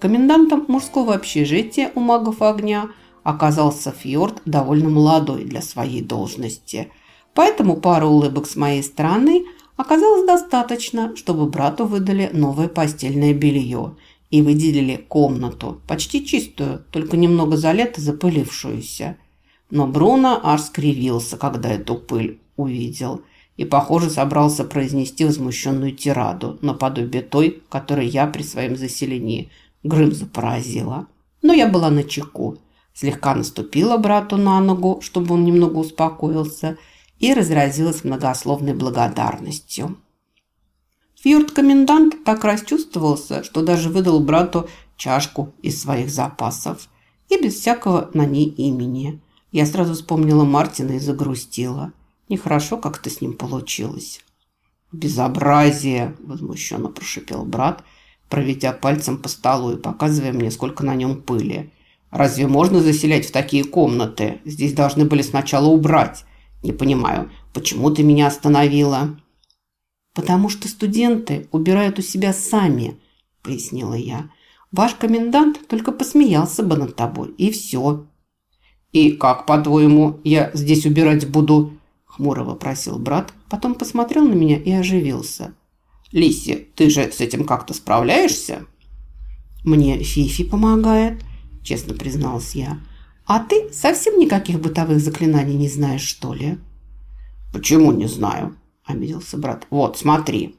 Комендантом мужского общежития у магов огня оказался Фьорд довольно молодой для своей должности. Поэтому пара улыбок с моей стороны оказалось достаточно, чтобы брату выдали новое постельное белье и выделили комнату, почти чистую, только немного за лето запылившуюся. Но Бруно аж скривился, когда эту пыль увидел – и, похоже, собрался произнести возмущенную тираду, наподобие той, которой я при своем заселении Грымзу поразила. Но я была на чеку, слегка наступила брату на ногу, чтобы он немного успокоился, и разразилась многословной благодарностью. Фьорд-комендант так расчувствовался, что даже выдал брату чашку из своих запасов и без всякого на ней имени. Я сразу вспомнила Мартина и загрустила. Нехорошо как-то с ним получилось. «Безобразие!» – возмущенно прошипел брат, проведя пальцем по столу и показывая мне, сколько на нем пыли. «Разве можно заселять в такие комнаты? Здесь должны были сначала убрать. Не понимаю, почему ты меня остановила?» «Потому что студенты убирают у себя сами», – пояснила я. «Ваш комендант только посмеялся бы над тобой, и все». «И как, по-твоему, я здесь убирать буду?» хмуро вопросил брат, потом посмотрел на меня и оживился. «Лиси, ты же с этим как-то справляешься?» «Мне Фифи помогает», – честно призналась я. «А ты совсем никаких бытовых заклинаний не знаешь, что ли?» «Почему не знаю?» – обиделся брат. «Вот, смотри».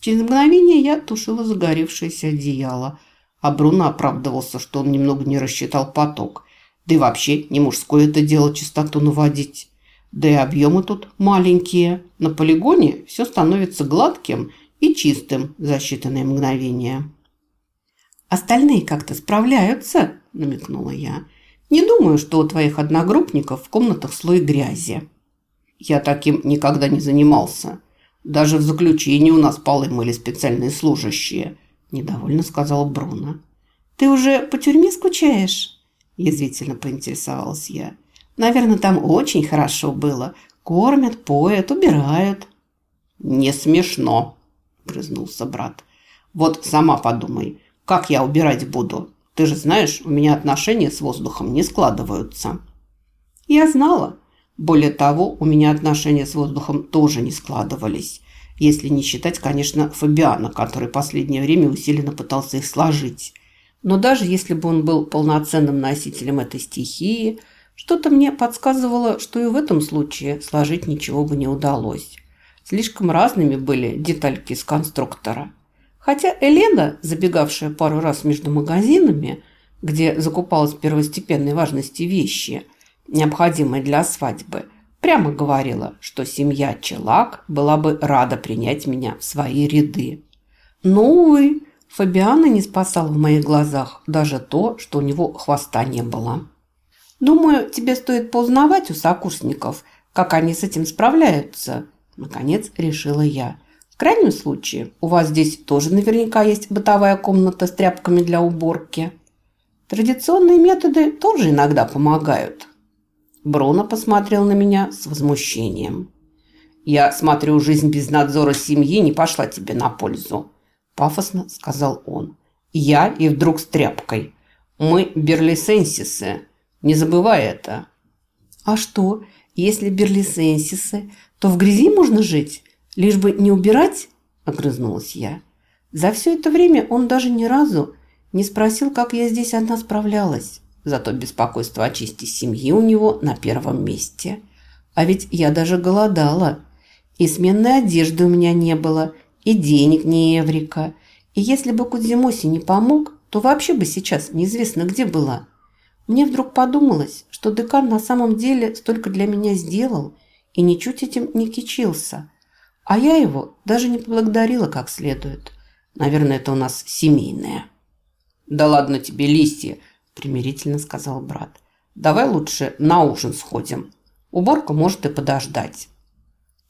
Через мгновение я тушила загоревшееся одеяло, а Бруно оправдывался, что он немного не рассчитал поток. Да и вообще не мужское это дело чистоту наводить. Да и объемы тут маленькие. На полигоне все становится гладким и чистым за считанные мгновения. «Остальные как-то справляются», – намекнула я. «Не думаю, что у твоих одногруппников в комнатах слой грязи». «Я таким никогда не занимался. Даже в заключении у нас полы мыли специальные служащие», – недовольно сказал Бруно. «Ты уже по тюрьме скучаешь?» – язвительно поинтересовалась я. Наверное, там очень хорошо было. Кормят, поят, убирают». «Не смешно», – грызнулся брат. «Вот сама подумай, как я убирать буду? Ты же знаешь, у меня отношения с воздухом не складываются». «Я знала. Более того, у меня отношения с воздухом тоже не складывались. Если не считать, конечно, Фабиана, который последнее время усиленно пытался их сложить. Но даже если бы он был полноценным носителем этой стихии – что-то мне подсказывало, что и в этом случае сложить ничего бы не удалось. Слишком разными были детальки из конструктора. Хотя Елена, забегавшая пару раз между магазинами, где закупалась первостепенной важности вещи, необходимые для свадьбы, прямо говорила, что семья Челак была бы рада принять меня в свои ряды. Но, увы, Фабиана не спасала в моих глазах даже то, что у него хвоста не было. Думаю, тебе стоит поузнавать у сокурсников, как они с этим справляются. Наконец решила я. В крайнем случае, у вас здесь тоже наверняка есть бытовая комната с тряпками для уборки. Традиционные методы тоже иногда помогают. Бруно посмотрел на меня с возмущением. «Я смотрю, жизнь без надзора семьи не пошла тебе на пользу», – пафосно сказал он. «Я и вдруг с тряпкой. Мы берлисенсисы, не забывай это. А что, если берлисенсисы, то в грязи можно жить, лишь бы не убирать? Огрызнулась я. За все это время он даже ни разу не спросил, как я здесь одна справлялась. Зато беспокойство о чести семьи у него на первом месте. А ведь я даже голодала. И сменной одежды у меня не было, и денег не еврика. И если бы Кудзимоси не помог, то вообще бы сейчас неизвестно где была. Мне вдруг подумалось, что декан на самом деле столько для меня сделал и ничуть этим не кичился. А я его даже не поблагодарила как следует. Наверное, это у нас семейное. «Да ладно тебе, листья!» – примирительно сказал брат. «Давай лучше на ужин сходим. Уборка может и подождать».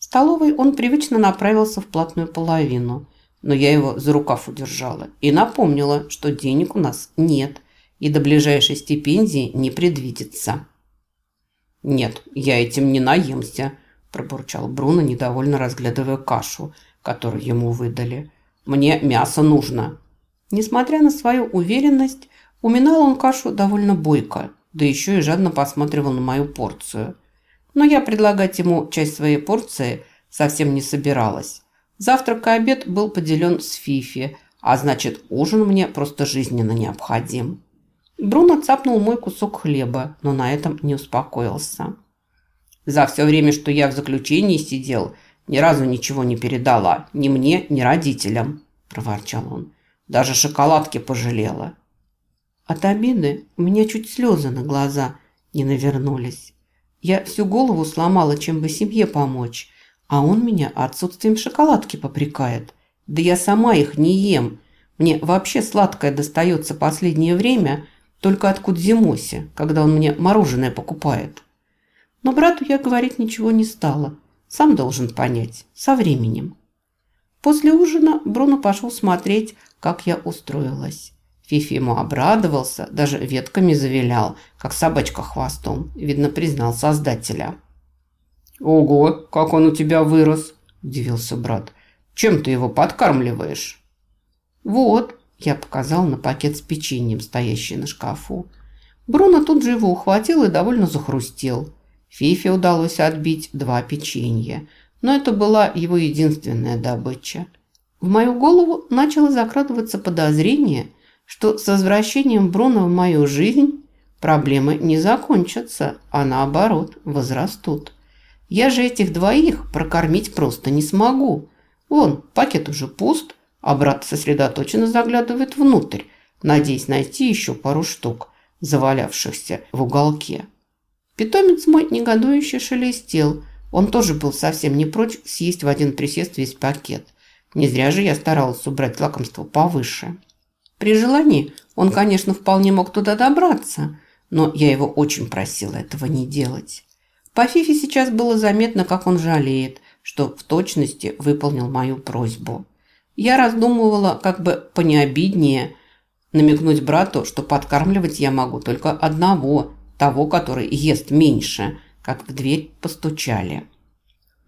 В столовой он привычно направился в платную половину, но я его за рукав удержала и напомнила, что денег у нас нет – и до ближайшей стипендии не предвидится. «Нет, я этим не наемся», – пробурчал Бруно, недовольно разглядывая кашу, которую ему выдали. «Мне мясо нужно». Несмотря на свою уверенность, уминал он кашу довольно бойко, да еще и жадно посматривал на мою порцию. Но я предлагать ему часть своей порции совсем не собиралась. Завтрак и обед был поделен с Фифи, а значит, ужин мне просто жизненно необходим. Бруно цапнул мой кусок хлеба, но на этом не успокоился. За все время, что я в заключении сидел, ни разу ничего не передала. Ни мне, ни родителям», – проворчал он. «Даже шоколадки пожалела». От обиды у меня чуть слезы на глаза не навернулись. Я всю голову сломала, чем бы семье помочь, а он меня отсутствием шоколадки попрекает. Да я сама их не ем. Мне вообще сладкое достается последнее время – только от Кудзимоси, когда он мне мороженое покупает. Но брату я говорить ничего не стала. Сам должен понять. Со временем. После ужина Бруно пошел смотреть, как я устроилась. Фифи ему обрадовался, даже ветками завилял, как собачка хвостом. Видно, признал создателя. «Ого, как он у тебя вырос!» – удивился брат. «Чем ты его подкармливаешь?» «Вот, я показал на пакет с печеньем, стоящий на шкафу. Бруно тут же его ухватил и довольно захрустел. Фифе удалось отбить два печенья, но это была его единственная добыча. В мою голову начало закрадываться подозрение, что с возвращением Бруно в мою жизнь проблемы не закончатся, а наоборот возрастут. Я же этих двоих прокормить просто не смогу. Вон, пакет уже пуст, а брат сосредоточенно заглядывает внутрь, надеясь найти еще пару штук, завалявшихся в уголке. Питомец мой негодующе шелестел. Он тоже был совсем не прочь съесть в один присест весь пакет. Не зря же я старалась убрать лакомство повыше. При желании он, конечно, вполне мог туда добраться, но я его очень просила этого не делать. По Фифе сейчас было заметно, как он жалеет, что в точности выполнил мою просьбу. Я раздумывала, как бы понеобиднее намекнуть брату, что подкармливать я могу только одного, того, который ест меньше, как в дверь постучали.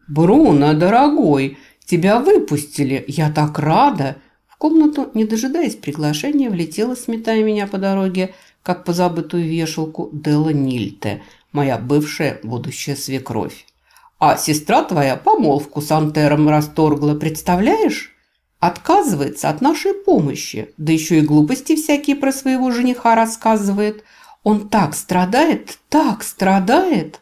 «Бруно, дорогой, тебя выпустили, я так рада!» В комнату, не дожидаясь приглашения, влетела, сметая меня по дороге, как по забытую вешалку, Делла Нильте, моя бывшая будущая свекровь. «А сестра твоя помолвку с Антером расторгла, представляешь?» Отказывается от нашей помощи, да еще и глупости всякие про своего жениха рассказывает. Он так страдает, так страдает.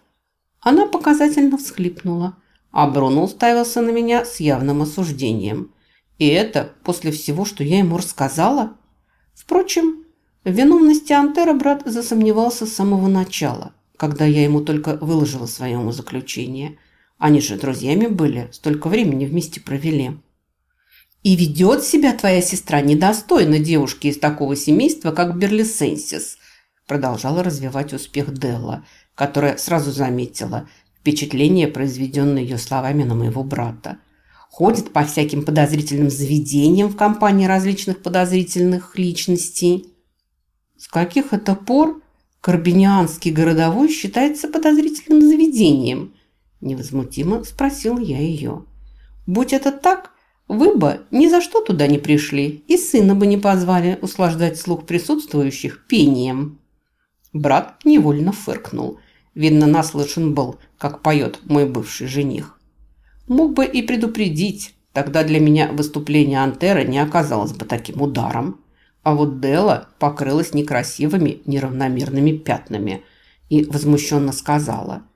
Она показательно всхлипнула, а Бруно уставился на меня с явным осуждением. И это после всего, что я ему рассказала? Впрочем, в виновности Антера брат засомневался с самого начала, когда я ему только выложила свое заключение. Они же друзьями были, столько времени вместе провели. И ведет себя твоя сестра недостойно девушки из такого семейства, как Берлисенсис, продолжала развивать успех Делла, которая сразу заметила впечатление, произведенное ее словами на моего брата. Ходит по всяким подозрительным заведениям в компании различных подозрительных личностей. С каких это пор Карбинианский городовой считается подозрительным заведением? Невозмутимо спросил я ее. Будь это так, вы бы ни за что туда не пришли и сына бы не позвали услаждать слух присутствующих пением. Брат невольно фыркнул. Видно, наслышан был, как поет мой бывший жених. Мог бы и предупредить, тогда для меня выступление Антера не оказалось бы таким ударом. А вот Дела покрылась некрасивыми, неравномерными пятнами и возмущенно сказала –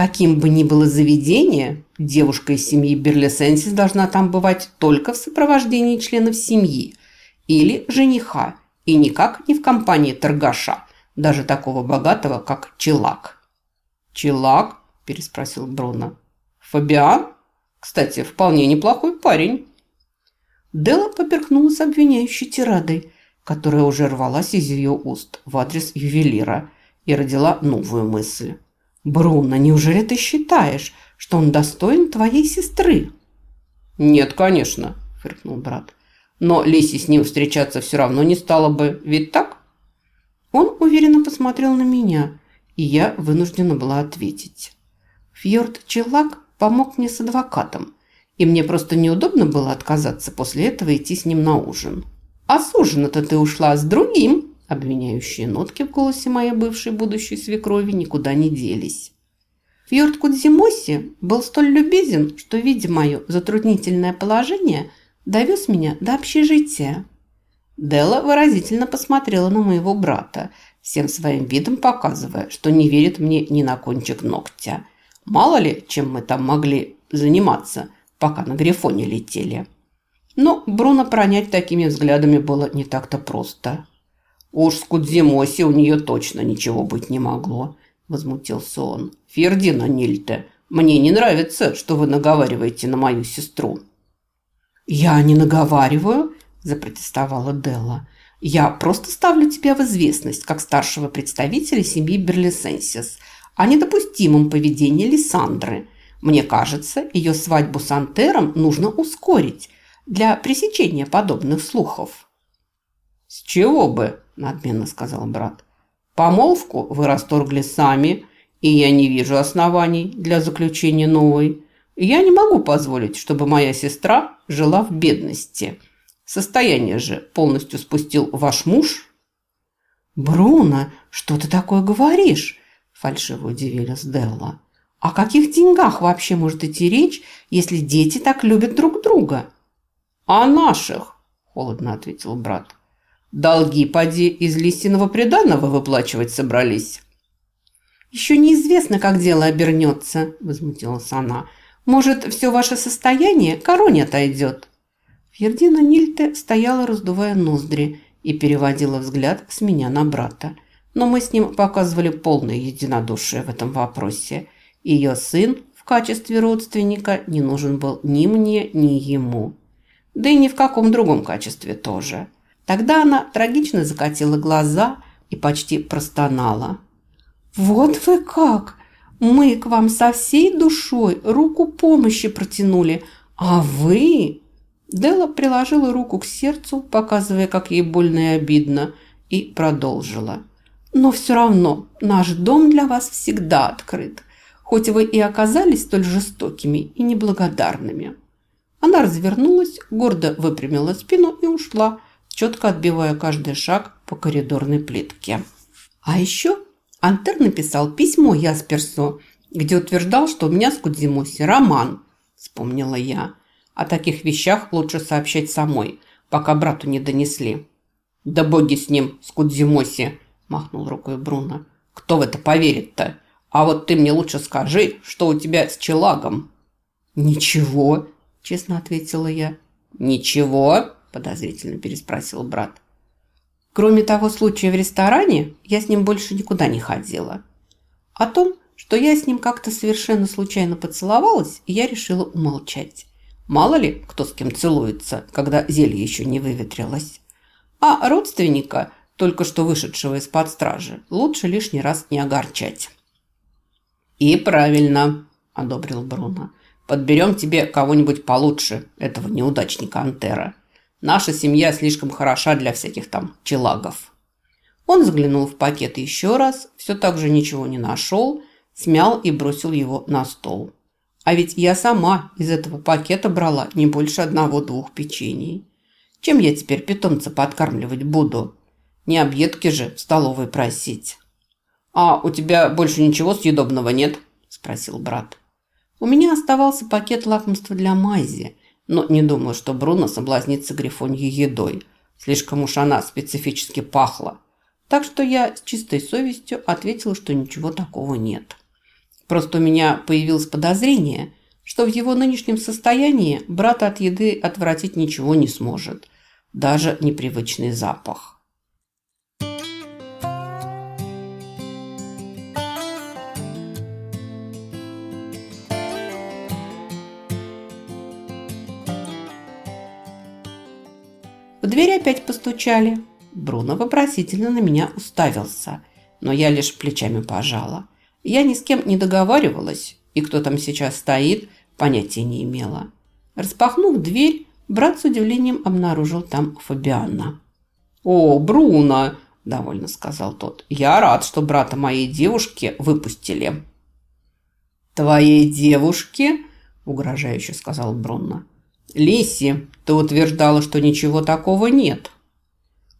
Каким бы ни было заведение, девушка из семьи Берлисенсис должна там бывать только в сопровождении членов семьи или жениха, и никак не в компании торгаша, даже такого богатого, как Челак. «Челак?» – переспросил Бруно. «Фабиан? Кстати, вполне неплохой парень». Дела поперхнулась обвиняющей тирадой, которая уже рвалась из ее уст в адрес ювелира и родила новую мысль. «Бруно, неужели ты считаешь, что он достоин твоей сестры?» «Нет, конечно», – фыркнул брат. «Но Лиси с ним встречаться все равно не стала бы, ведь так?» Он уверенно посмотрел на меня, и я вынуждена была ответить. Фьорд Челак помог мне с адвокатом, и мне просто неудобно было отказаться после этого идти с ним на ужин. А с ужина-то ты ушла с другим!» Обвиняющие нотки в голосе моей бывшей будущей свекрови никуда не делись. Фьорд Кудзимоси был столь любезен, что, видя мое затруднительное положение, довез меня до общежития. Делла выразительно посмотрела на моего брата, всем своим видом показывая, что не верит мне ни на кончик ногтя. Мало ли, чем мы там могли заниматься, пока на Грифоне летели. Но Бруно пронять такими взглядами было не так-то просто. «Уж с Кудзимоси у нее точно ничего быть не могло», – возмутился он. «Фердина Нильте, мне не нравится, что вы наговариваете на мою сестру». «Я не наговариваю», – запротестовала Делла. «Я просто ставлю тебя в известность, как старшего представителя семьи Берлисенсис, о недопустимом поведении Лиссандры. Мне кажется, ее свадьбу с Антером нужно ускорить для пресечения подобных слухов». «С чего бы?» – надменно сказал брат. «Помолвку вы расторгли сами, и я не вижу оснований для заключения новой. Я не могу позволить, чтобы моя сестра жила в бедности. Состояние же полностью спустил ваш муж». «Бруно, что ты такое говоришь?» – фальшиво удивилась Делла. «О каких деньгах вообще может идти речь, если дети так любят друг друга?» «О наших», – холодно ответил брат. «Долги, поди, из листиного приданного выплачивать собрались». «Еще неизвестно, как дело обернется», – возмутилась она. «Может, все ваше состояние короне отойдет?» Фердина Нильте стояла, раздувая ноздри, и переводила взгляд с меня на брата. Но мы с ним показывали полное единодушие в этом вопросе. Ее сын в качестве родственника не нужен был ни мне, ни ему. Да и ни в каком другом качестве тоже. Тогда она трагично закатила глаза и почти простонала. «Вот вы как! Мы к вам со всей душой руку помощи протянули, а вы...» Дела приложила руку к сердцу, показывая, как ей больно и обидно, и продолжила. «Но все равно наш дом для вас всегда открыт, хоть вы и оказались столь жестокими и неблагодарными». Она развернулась, гордо выпрямила спину и ушла, четко отбивая каждый шаг по коридорной плитке. А еще Антер написал письмо Ясперсу, где утверждал, что у меня с Кудзимоси роман, вспомнила я. О таких вещах лучше сообщать самой, пока брату не донесли. «Да боги с ним, с Кудзимоси!» – махнул рукой Бруно. «Кто в это поверит-то? А вот ты мне лучше скажи, что у тебя с Челагом?» «Ничего», – честно ответила я. «Ничего?» – подозрительно переспросил брат. Кроме того случая в ресторане, я с ним больше никуда не ходила. О том, что я с ним как-то совершенно случайно поцеловалась, я решила умолчать. Мало ли, кто с кем целуется, когда зелье еще не выветрилось. А родственника, только что вышедшего из-под стражи, лучше лишний раз не огорчать. «И правильно», – одобрил Бруно. «Подберем тебе кого-нибудь получше этого неудачника Антера. Наша семья слишком хороша для всяких там челагов». Он заглянул в пакет еще раз, все так же ничего не нашел, смял и бросил его на стол. А ведь я сама из этого пакета брала не больше одного-двух печений. Чем я теперь питомца подкармливать буду? Не объедки же в столовой просить. «А у тебя больше ничего съедобного нет?» – спросил брат. У меня оставался пакет лакомства для Майзи, но не думаю, что Бруно соблазнится грифоньей едой. Слишком уж она специфически пахла. Так что я с чистой совестью ответила, что ничего такого нет. Просто у меня появилось подозрение, что в его нынешнем состоянии брат от еды отвратить ничего не сможет. Даже непривычный запах. Дверь опять постучали. Бруно вопросительно на меня уставился, но я лишь плечами пожала. Я ни с кем не договаривалась, и кто там сейчас стоит, понятия не имела. Распахнув дверь, брат с удивлением обнаружил там Фабиана. «О, Бруно!» – довольно сказал тот. «Я рад, что брата моей девушки выпустили». «Твоей девушки?» – угрожающе сказал Бруно. «Лиси, ты утверждала, что ничего такого нет».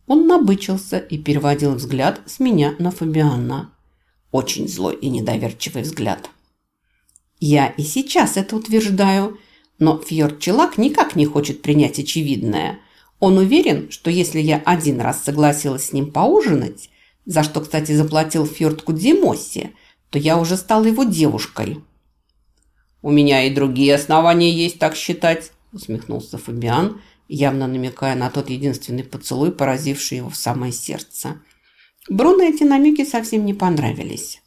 Он набычился и переводил взгляд с меня на Фабиана. Очень злой и недоверчивый взгляд. Я и сейчас это утверждаю, но Фьорд Челак никак не хочет принять очевидное. Он уверен, что если я один раз согласилась с ним поужинать, за что, кстати, заплатил Фьорд Кудзимоси, то я уже стала его девушкой. «У меня и другие основания есть так считать», – усмехнулся Фабиан, явно намекая на тот единственный поцелуй, поразивший его в самое сердце. Бруно эти намеки совсем не понравились.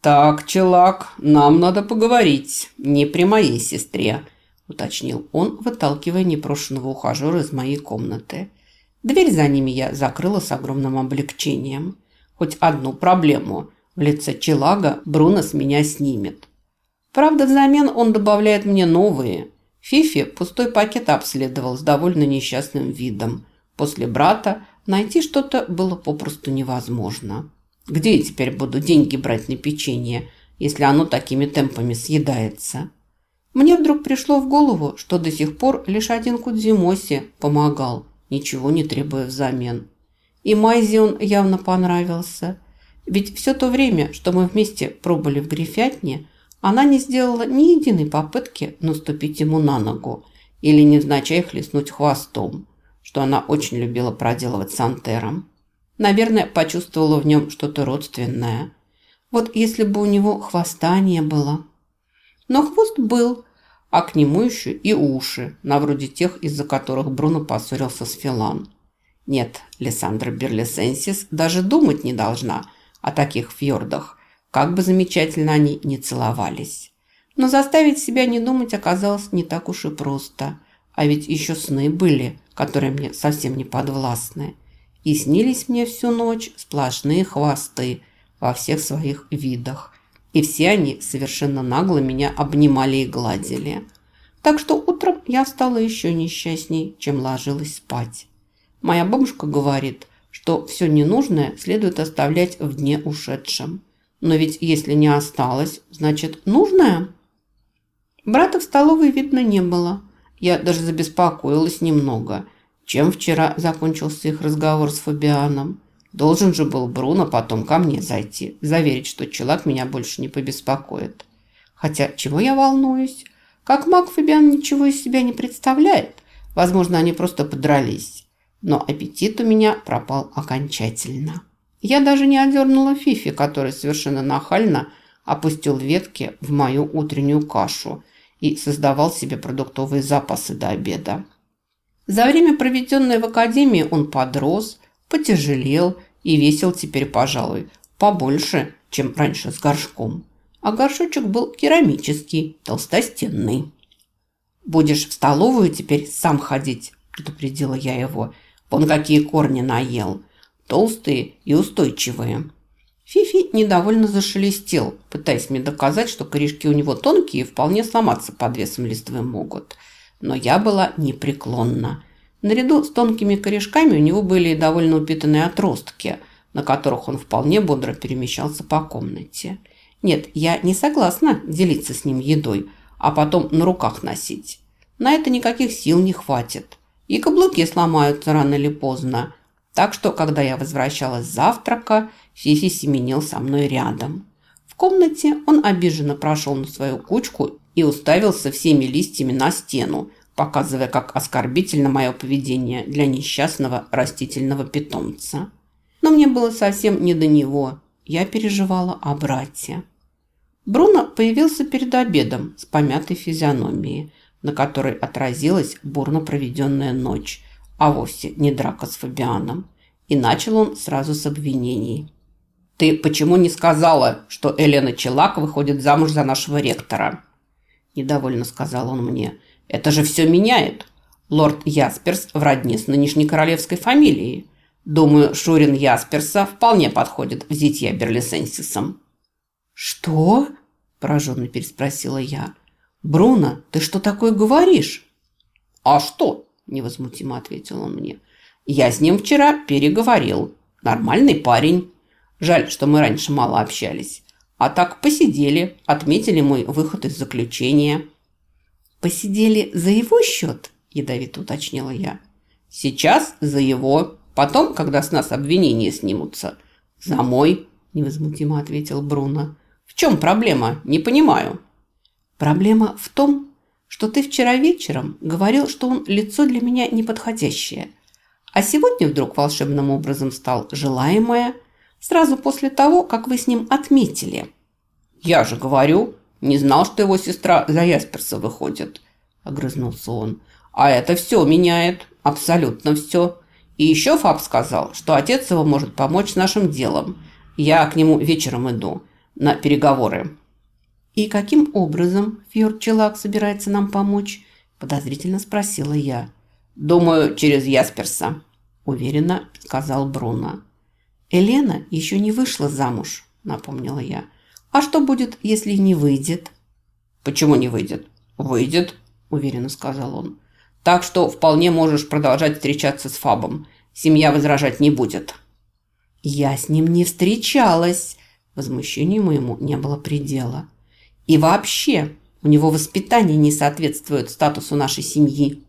«Так, челак, нам надо поговорить, не при моей сестре», – уточнил он, выталкивая непрошенного ухажера из моей комнаты. Дверь за ними я закрыла с огромным облегчением. Хоть одну проблему в лице челага Бруно с меня снимет. Правда, взамен он добавляет мне новые. Фифи пустой пакет обследовал с довольно несчастным видом. После брата найти что-то было попросту невозможно. Где я теперь буду деньги брать на печенье, если оно такими темпами съедается? Мне вдруг пришло в голову, что до сих пор лишь один Кудзимоси помогал, ничего не требуя взамен. И Майзе он явно понравился. Ведь все то время, что мы вместе пробыли в Грифятне, она не сделала ни единой попытки наступить ему на ногу или невзначай хлестнуть хвостом, что она очень любила проделывать с Антером. Наверное, почувствовала в нем что-то родственное. Вот если бы у него хвоста не было. Но хвост был, а к нему еще и уши, на вроде тех, из-за которых Бруно поссорился с Филан. Нет, Лиссандра Берлисенсис даже думать не должна о таких фьордах, как бы замечательно они ни целовались. Но заставить себя не думать оказалось не так уж и просто. А ведь еще сны были, которые мне совсем не подвластны и снились мне всю ночь сплошные хвосты во всех своих видах. И все они совершенно нагло меня обнимали и гладили. Так что утром я стала еще несчастней, чем ложилась спать. Моя бабушка говорит, что все ненужное следует оставлять в дне ушедшем. Но ведь если не осталось, значит нужное? Брата в столовой видно не было. Я даже забеспокоилась немного – чем вчера закончился их разговор с Фабианом? Должен же был Бруно потом ко мне зайти, заверить, что челак меня больше не побеспокоит. Хотя чего я волнуюсь? Как маг Фабиан ничего из себя не представляет. Возможно, они просто подрались. Но аппетит у меня пропал окончательно. Я даже не одернула Фифи, который совершенно нахально опустил ветки в мою утреннюю кашу и создавал себе продуктовые запасы до обеда. За время, проведенное в академии, он подрос, потяжелел и весил теперь, пожалуй, побольше, чем раньше с горшком. А горшочек был керамический, толстостенный. «Будешь в столовую теперь сам ходить», – предупредила я его. «Вон какие корни наел. Толстые и устойчивые». Фифи недовольно зашелестел, пытаясь мне доказать, что корешки у него тонкие и вполне сломаться под весом листвы могут – но я была непреклонна. Наряду с тонкими корешками у него были и довольно упитанные отростки, на которых он вполне бодро перемещался по комнате. Нет, я не согласна делиться с ним едой, а потом на руках носить. На это никаких сил не хватит. И каблуки сломаются рано или поздно. Так что, когда я возвращалась с завтрака, Фифи семенил со мной рядом. В комнате он обиженно прошел на свою кучку и уставился всеми листьями на стену, показывая, как оскорбительно мое поведение для несчастного растительного питомца. Но мне было совсем не до него. Я переживала о брате. Бруно появился перед обедом с помятой физиономией, на которой отразилась бурно проведенная ночь, а вовсе не драка с Фабианом. И начал он сразу с обвинений. «Ты почему не сказала, что Елена Челак выходит замуж за нашего ректора?» недовольно сказал он мне. «Это же все меняет. Лорд Ясперс в родне с нынешней королевской фамилией. Думаю, Шурин Ясперса вполне подходит в зитья Берлисенсисом». «Что?» – пораженно переспросила я. «Бруно, ты что такое говоришь?» «А что?» – невозмутимо ответил он мне. «Я с ним вчера переговорил. Нормальный парень. Жаль, что мы раньше мало общались. А так посидели, отметили мой выход из заключения. «Посидели за его счет?» – ядовито уточнила я. «Сейчас за его. Потом, когда с нас обвинения снимутся. За мой, невозмутимо ответил Бруно. В чем проблема? Не понимаю. Проблема в том, что ты вчера вечером говорил, что он лицо для меня неподходящее. А сегодня вдруг волшебным образом стал желаемое, сразу после того, как вы с ним отметили. Я же говорю, не знал, что его сестра за Ясперса выходит, огрызнулся он. А это все меняет, абсолютно все. И еще Фаб сказал, что отец его может помочь нашим делом. Я к нему вечером иду на переговоры. «И каким образом Фьорд Челак собирается нам помочь?» – подозрительно спросила я. «Думаю, через Ясперса», – уверенно сказал Бруно. «Елена еще не вышла замуж», – напомнила я. «А что будет, если не выйдет?» «Почему не выйдет?» «Выйдет», – уверенно сказал он. «Так что вполне можешь продолжать встречаться с Фабом. Семья возражать не будет». «Я с ним не встречалась», – возмущению моему не было предела. И вообще, у него воспитание не соответствует статусу нашей семьи.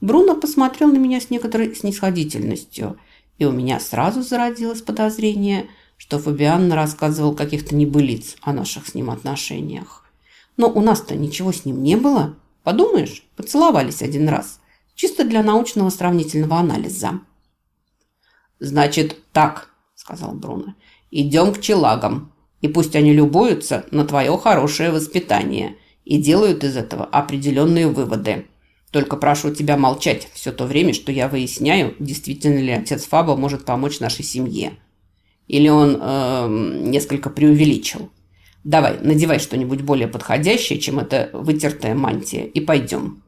Бруно посмотрел на меня с некоторой снисходительностью, и у меня сразу зародилось подозрение, что Фабиан рассказывал каких-то небылиц о наших с ним отношениях. Но у нас-то ничего с ним не было. Подумаешь, поцеловались один раз. Чисто для научного сравнительного анализа. «Значит, так», – сказал Бруно. «Идем к челагам. И пусть они любуются на твое хорошее воспитание и делают из этого определенные выводы. Только прошу тебя молчать все то время, что я выясняю, действительно ли отец Фаба может помочь нашей семье. Или он э, несколько преувеличил. Давай, надевай что-нибудь более подходящее, чем эта вытертая мантия, и пойдем.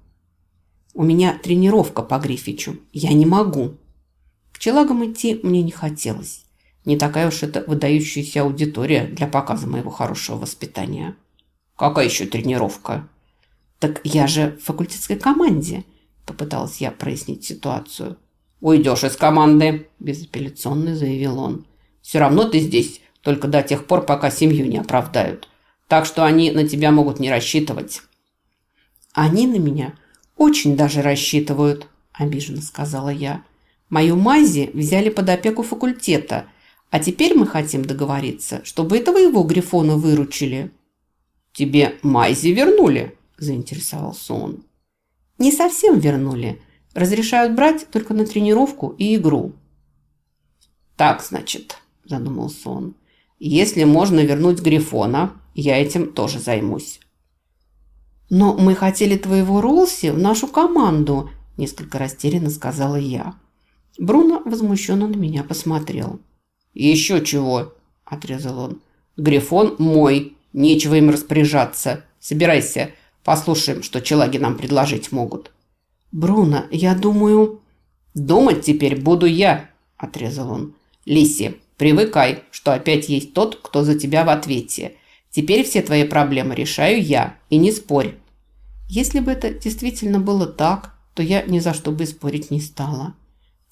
У меня тренировка по Грифичу. Я не могу. К челагам идти мне не хотелось. Не такая уж это выдающаяся аудитория для показа моего хорошего воспитания. Какая еще тренировка? Так я же в факультетской команде, попыталась я прояснить ситуацию. Уйдешь из команды, безапелляционно заявил он. Все равно ты здесь только до тех пор, пока семью не оправдают. Так что они на тебя могут не рассчитывать. Они на меня очень даже рассчитывают, обиженно сказала я. Мою Мази взяли под опеку факультета – а теперь мы хотим договориться, чтобы этого его Грифона выручили». «Тебе Майзи вернули?» – заинтересовался он. «Не совсем вернули. Разрешают брать только на тренировку и игру». «Так, значит», – задумался он. «Если можно вернуть Грифона, я этим тоже займусь». «Но мы хотели твоего Ролси в нашу команду», – несколько растерянно сказала я. Бруно возмущенно на меня посмотрел. «Еще чего!» – отрезал он. «Грифон мой, нечего им распоряжаться. Собирайся, послушаем, что челаги нам предложить могут». «Бруно, я думаю...» «Думать теперь буду я», – отрезал он. «Лиси, привыкай, что опять есть тот, кто за тебя в ответе. Теперь все твои проблемы решаю я, и не спорь». Если бы это действительно было так, то я ни за что бы спорить не стала.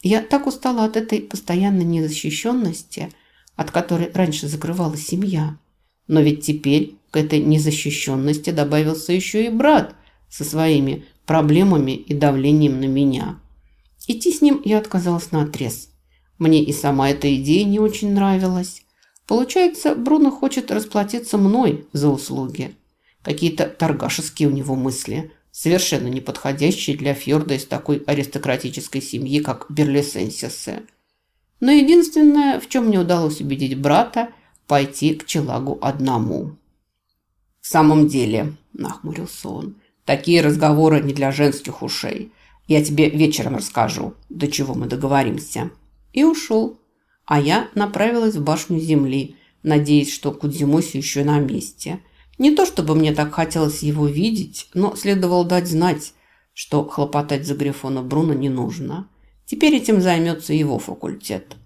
Я так устала от этой постоянной незащищенности, от которой раньше закрывалась семья. Но ведь теперь к этой незащищенности добавился еще и брат со своими проблемами и давлением на меня. Идти с ним я отказалась на отрез. Мне и сама эта идея не очень нравилась. Получается, Бруно хочет расплатиться мной за услуги. Какие-то торгашеские у него мысли – совершенно не подходящий для Фьорда из такой аристократической семьи, как Берлисенсисы. Но единственное, в чем мне удалось убедить брата, пойти к Челагу одному. «В самом деле», – нахмурился он, – «такие разговоры не для женских ушей. Я тебе вечером расскажу, до чего мы договоримся». И ушел. А я направилась в башню земли, надеясь, что Кудзимоси еще на месте – не то чтобы мне так хотелось его видеть, но следовало дать знать, что хлопотать за Грифона Бруно не нужно. Теперь этим займется его факультет.